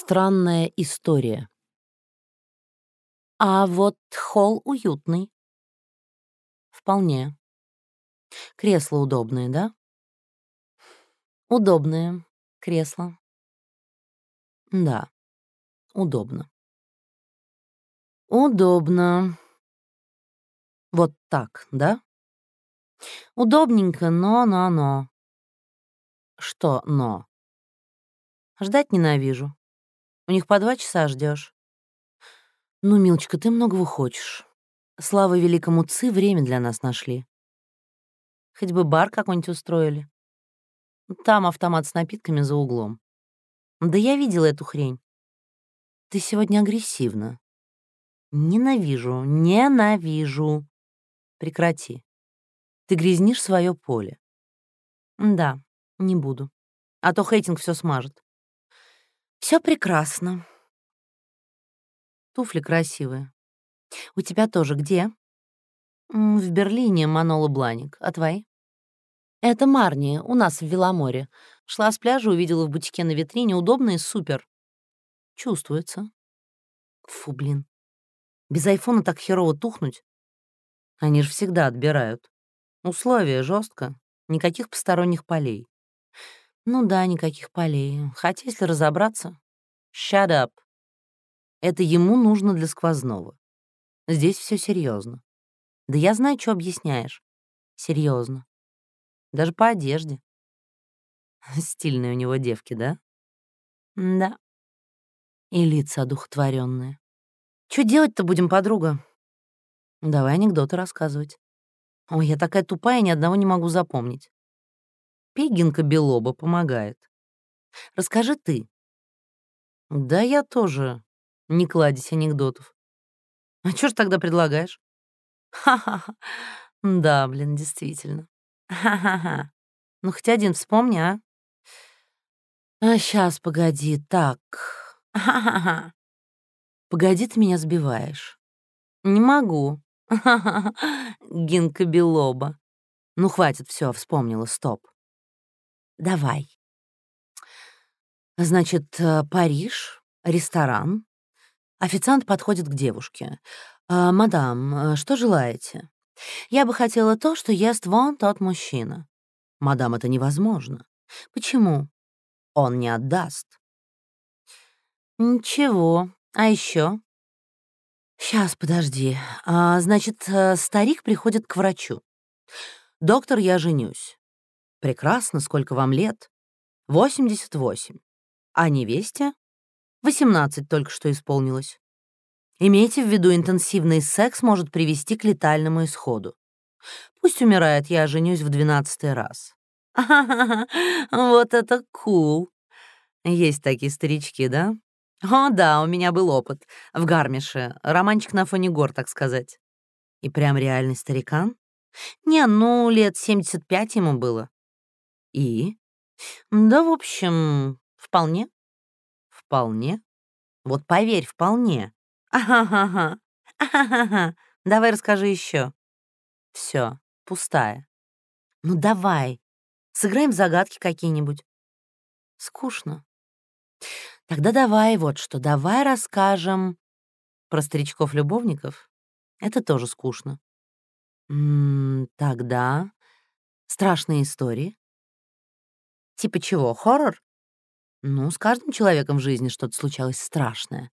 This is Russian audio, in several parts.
Странная история. А вот холл уютный. Вполне. Кресло удобное, да? Удобное кресло. Да, удобно. Удобно. Вот так, да? Удобненько, но-но-но. Что «но»? Ждать ненавижу. У них по два часа ждешь. Ну, милочка, ты многого хочешь. Слава великому Ци время для нас нашли. Хоть бы бар какой-нибудь устроили. Там автомат с напитками за углом. Да я видела эту хрень. Ты сегодня агрессивна. Ненавижу, ненавижу. Прекрати. Ты грязнишь свое поле. Да, не буду. А то хейтинг все смажет. Все прекрасно. Туфли красивые. У тебя тоже где? В Берлине Манола Бланик. А твои? Это Марни, у нас в Веломоре. Шла с пляжа, увидела в бутике на витрине. Удобно и супер. Чувствуется. Фу, блин. Без айфона так херово тухнуть. Они же всегда отбирают. Условия жестко. Никаких посторонних полей. Ну да, никаких полей. Хотя, если разобраться... Shut up. Это ему нужно для сквозного. Здесь все серьезно. Да я знаю, что объясняешь. Серьезно. Даже по одежде. Стильные у него девки, да? Да. И лица одухотворенные. Что делать-то будем, подруга? Давай анекдоты рассказывать. Ой, я такая тупая, ни одного не могу запомнить. Пегинка Белоба помогает. Расскажи ты. Да я тоже не кладезь анекдотов. А что ж тогда предлагаешь? Ха-ха-ха. Да, блин, действительно. Ха-ха-ха. Ну, хоть один вспомни, а? А сейчас, погоди, так. Ха-ха-ха. Погоди, ты меня сбиваешь. Не могу. Гинка Белоба. Ну, хватит, все, вспомнила, стоп. Давай. Значит, э, Париж, ресторан. Официант подходит к девушке. «А, «Мадам, э, что желаете?» «Я бы хотела то, что ест вон тот мужчина». «Мадам, это невозможно». «Почему?» «Он не отдаст». «Ничего. А еще? «Сейчас, подожди. А, значит, э, старик приходит к врачу. Доктор, я женюсь. Прекрасно, сколько вам лет? 88. А невесте? 18 только что исполнилось. Имейте в виду, интенсивный секс может привести к летальному исходу. Пусть умирает, я женюсь в двенадцатый раз. вот это кул. Есть такие старички, да? О, да, у меня был опыт. В Гармише. Романчик на фоне гор, так сказать. И прям реальный старикан? Не, ну, лет 75 ему было. И? Да, в общем, вполне. Вполне? Вот поверь, вполне. Ага-га-га. Ага-га-га. Давай расскажи еще. Все, пустая. Ну давай, сыграем загадки какие-нибудь. Скучно. Тогда давай вот что, давай расскажем про старичков-любовников. Это тоже скучно. М -м, тогда страшные истории. Типа чего, хоррор? Ну, с каждым человеком в жизни что-то случалось страшное.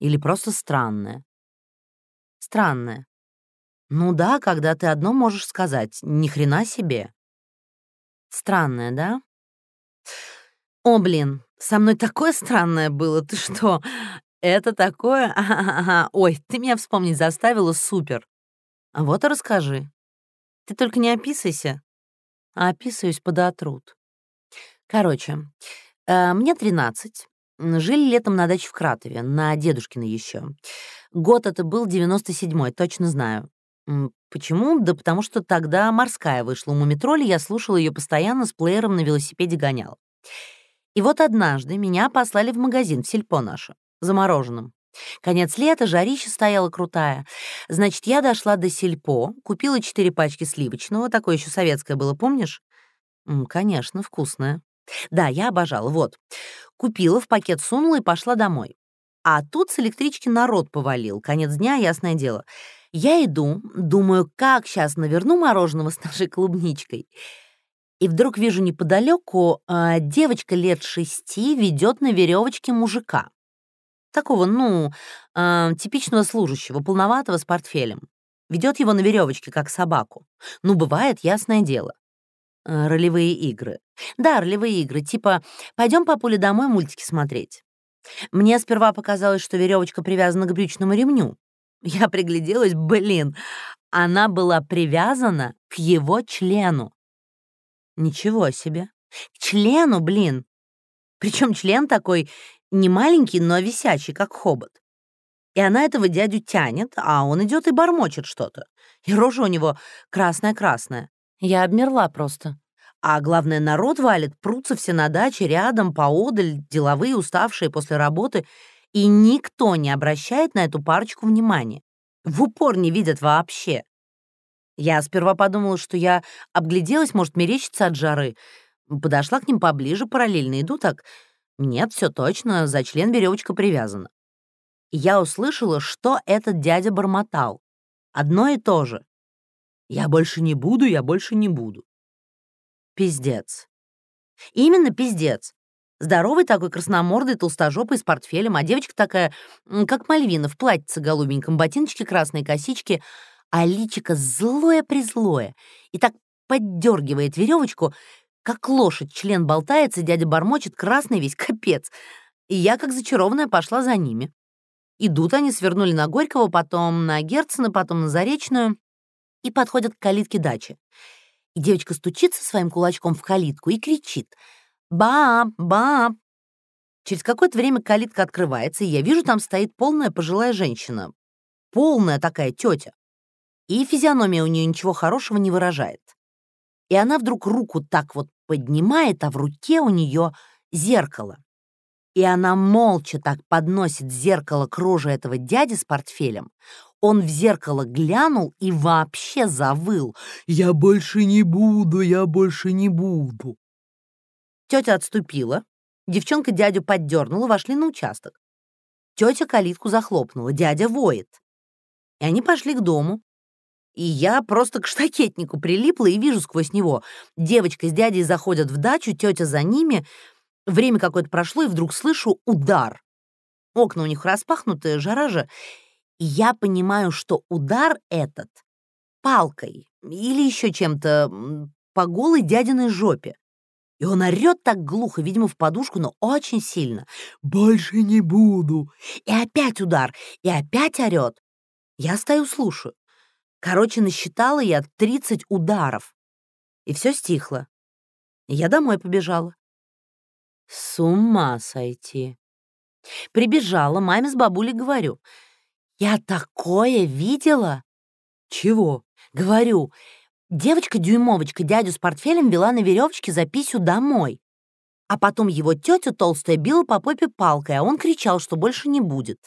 Или просто странное. Странное. Ну да, когда ты одно можешь сказать, ни хрена себе. Странное, да? О, блин, со мной такое странное было, ты что? Это такое? Ой, ты меня вспомнить заставила, супер. А вот и расскажи. Ты только не описывайся. А описываюсь подотрут. Короче, э, мне 13. Жили летом на даче в Кратове, на дедушкина еще. Год это был 97-й, точно знаю. Почему? Да потому что тогда морская вышла у Мумитроли, я слушала ее постоянно с плеером на велосипеде гонял. И вот однажды меня послали в магазин, в сельпо наше, замороженным. Конец лета, жарища стояла крутая. Значит, я дошла до сельпо, купила четыре пачки сливочного, такое еще советское было, помнишь? Конечно, вкусное. Да, я обожала. Вот. Купила, в пакет сунула и пошла домой. А тут с электрички народ повалил. Конец дня, ясное дело. Я иду, думаю, как сейчас наверну мороженого с нашей клубничкой. И вдруг вижу неподалеку, э, девочка лет шести ведет на веревочке мужика. Такого, ну, э, типичного служащего, полноватого с портфелем. Ведет его на веревочке, как собаку. Ну, бывает, ясное дело. Э, ролевые игры. Да, ролевые игры, типа «пойдем по полю домой мультики смотреть». Мне сперва показалось, что веревочка привязана к брючному ремню. Я пригляделась, блин, она была привязана к его члену. Ничего себе. К члену, блин. Причем член такой не маленький, но висячий, как хобот. И она этого дядю тянет, а он идет и бормочет что-то. И рожа у него красная-красная. Я обмерла просто. А главное, народ валит, прутся все на даче, рядом, поодаль, деловые, уставшие после работы, и никто не обращает на эту парочку внимания. В упор не видят вообще. Я сперва подумала, что я обгляделась, может, мерещится от жары. Подошла к ним поближе, параллельно иду так. Нет, все точно, за член веревочка привязана. я услышала, что этот дядя бормотал. Одно и то же. «Я больше не буду, я больше не буду». Пиздец. Именно пиздец. Здоровый такой красномордый, толстожопый, с портфелем, а девочка такая, как Мальвина, в платьице голубеньком, ботиночки, красные косички, а личико злое-призлое. И так поддергивает веревочку, как лошадь, член болтается, дядя бормочет, красный весь, капец. И я, как зачарованная, пошла за ними. Идут они, свернули на Горького, потом на Герцена, потом на Заречную и подходят к калитке дачи. И девочка стучится своим кулачком в калитку и кричит «Баб! Баб!». Через какое-то время калитка открывается, и я вижу, там стоит полная пожилая женщина. Полная такая тетя. И физиономия у нее ничего хорошего не выражает. И она вдруг руку так вот поднимает, а в руке у нее зеркало. И она молча так подносит зеркало к роже этого дяди с портфелем. Он в зеркало глянул и вообще завыл. «Я больше не буду, я больше не буду». Тетя отступила, девчонка дядю поддернула, вошли на участок. Тетя калитку захлопнула, дядя воет. И они пошли к дому. И я просто к штакетнику прилипла и вижу сквозь него. Девочка с дядей заходят в дачу, тетя за ними. Время какое-то прошло, и вдруг слышу удар. Окна у них распахнуты, жара же. И я понимаю, что удар этот палкой или еще чем-то по голой дядиной жопе. И он орёт так глухо, видимо, в подушку, но очень сильно. «Больше не буду!» И опять удар, и опять орёт. Я стою, слушаю. Короче, насчитала я 30 ударов. И все стихло. И я домой побежала. С ума сойти. Прибежала, маме с бабулей говорю — «Я такое видела!» «Чего?» «Говорю, девочка-дюймовочка дядю с портфелем вела на веревочке за писю домой. А потом его тетя толстая била по попе палкой, а он кричал, что больше не будет.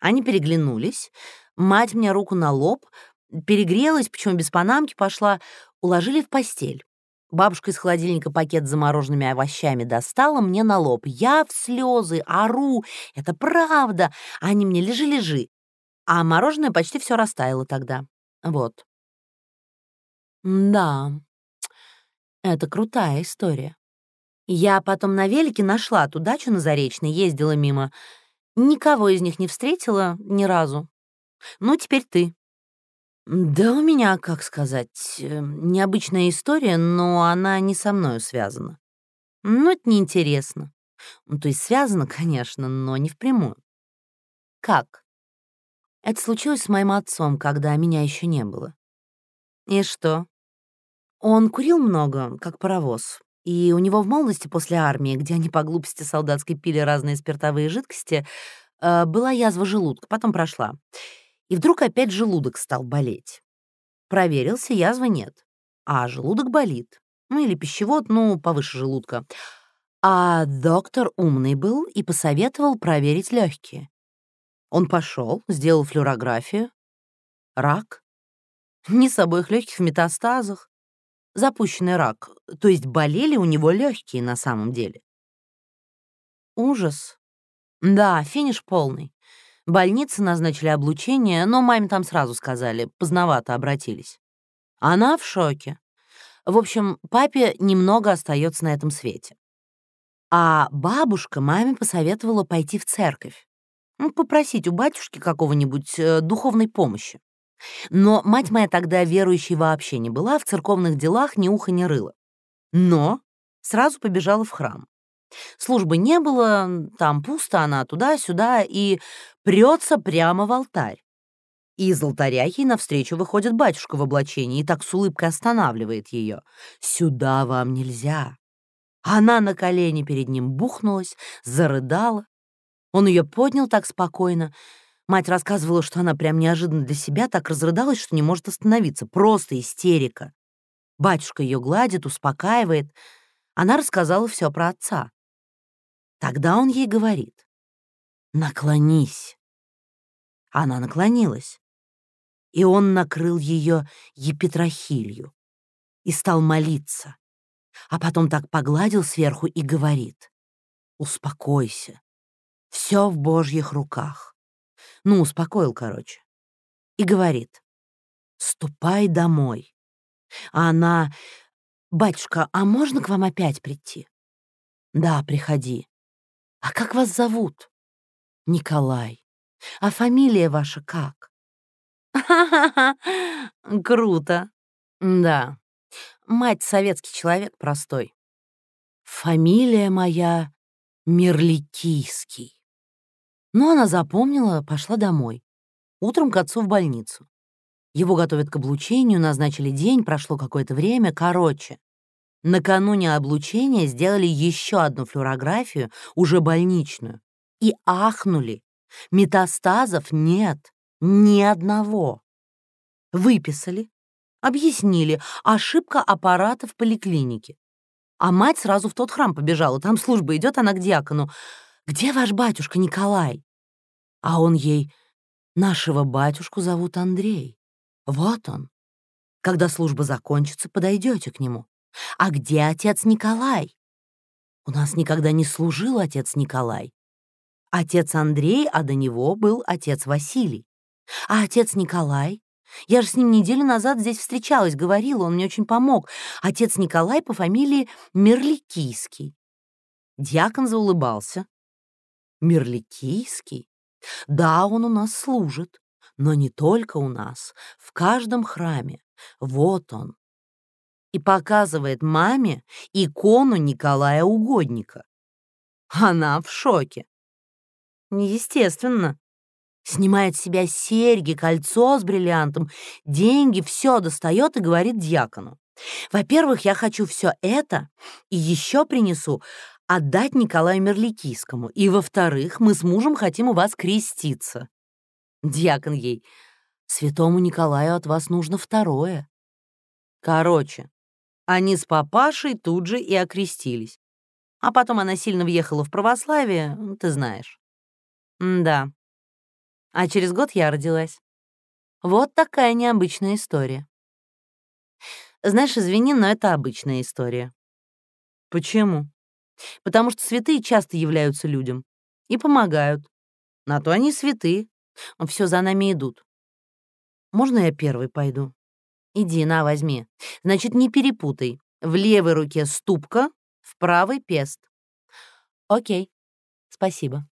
Они переглянулись, мать мне руку на лоб, перегрелась, почему без панамки пошла, уложили в постель. Бабушка из холодильника пакет с замороженными овощами достала мне на лоб. Я в слезы, ору. Это правда. Они мне лежи-лежи. А мороженое почти все растаяло тогда. Вот. Да, это крутая история. Я потом на велике нашла ту дачу на Заречной, ездила мимо. Никого из них не встретила ни разу. Ну, теперь ты. Да у меня, как сказать, э, необычная история, но она не со мною связана. Ну, это неинтересно. Ну, то есть связано, конечно, но не впрямую. Как? Это случилось с моим отцом, когда меня еще не было. И что? Он курил много, как паровоз. И у него в молодости после армии, где они по глупости солдатской пили разные спиртовые жидкости, э, была язва желудка, потом прошла. И вдруг опять желудок стал болеть. Проверился, язвы нет. А желудок болит. Ну или пищевод, ну, повыше желудка. А доктор умный был и посоветовал проверить легкие. Он пошел, сделал флюорографию. Рак. Не с обоих легких в метастазах. Запущенный рак, то есть болели у него легкие на самом деле. Ужас. Да, финиш полный. Больницы назначили облучение, но маме там сразу сказали, поздновато обратились. Она в шоке. В общем, папе немного остается на этом свете. А бабушка маме посоветовала пойти в церковь, ну, попросить у батюшки какого-нибудь э, духовной помощи. Но мать моя тогда верующей вообще не была, в церковных делах ни уха не рыла. Но сразу побежала в храм. Службы не было, там пусто, она туда-сюда и прется прямо в алтарь. И из алтаря ей навстречу выходит батюшка в облачении и так с улыбкой останавливает ее. «Сюда вам нельзя». Она на колени перед ним бухнулась, зарыдала. Он ее поднял так спокойно. Мать рассказывала, что она прям неожиданно для себя так разрыдалась, что не может остановиться. Просто истерика. Батюшка ее гладит, успокаивает. Она рассказала все про отца. Тогда он ей говорит, «Наклонись». Она наклонилась, и он накрыл ее епитрахилью и стал молиться, а потом так погладил сверху и говорит, «Успокойся, все в Божьих руках». Ну, успокоил, короче. И говорит, «Ступай домой». А она, «Батюшка, а можно к вам опять прийти?» «Да, приходи». «А как вас зовут?» «Николай. А фамилия ваша как?» «Ха-ха-ха! Круто!» «Да. Мать советский человек простой. Фамилия моя Мерликийский». Но она запомнила, пошла домой. Утром к отцу в больницу. Его готовят к облучению, назначили день, прошло какое-то время. Короче, Накануне облучения сделали еще одну флюорографию, уже больничную, и ахнули. Метастазов нет, ни одного. Выписали, объяснили, ошибка аппарата в поликлинике. А мать сразу в тот храм побежала, там служба идет, она к диакону. «Где ваш батюшка Николай?» А он ей, «Нашего батюшку зовут Андрей. Вот он. Когда служба закончится, подойдете к нему. А где отец Николай? У нас никогда не служил отец Николай. Отец Андрей, а до него был отец Василий. А отец Николай? Я же с ним неделю назад здесь встречалась, говорила, он мне очень помог. Отец Николай по фамилии Мерликийский. Дьякон заулыбался. Мерликийский? Да, он у нас служит. Но не только у нас, в каждом храме. Вот он, и показывает маме икону Николая Угодника. Она в шоке. Естественно. Снимает с себя серьги, кольцо с бриллиантом, деньги, все достает и говорит дьякону. Во-первых, я хочу все это и еще принесу отдать Николаю Мерликийскому. И во-вторых, мы с мужем хотим у вас креститься. Дьякон ей, святому Николаю от вас нужно второе. Короче, они с папашей тут же и окрестились. А потом она сильно въехала в православие, ты знаешь. М да. А через год я родилась. Вот такая необычная история. Знаешь, извини, но это обычная история. Почему? Потому что святые часто являются людям и помогают. На то они святые. Все за нами идут. Можно я первый пойду? Иди, на, возьми. Значит, не перепутай. В левой руке ступка, в правой пест. Окей, спасибо.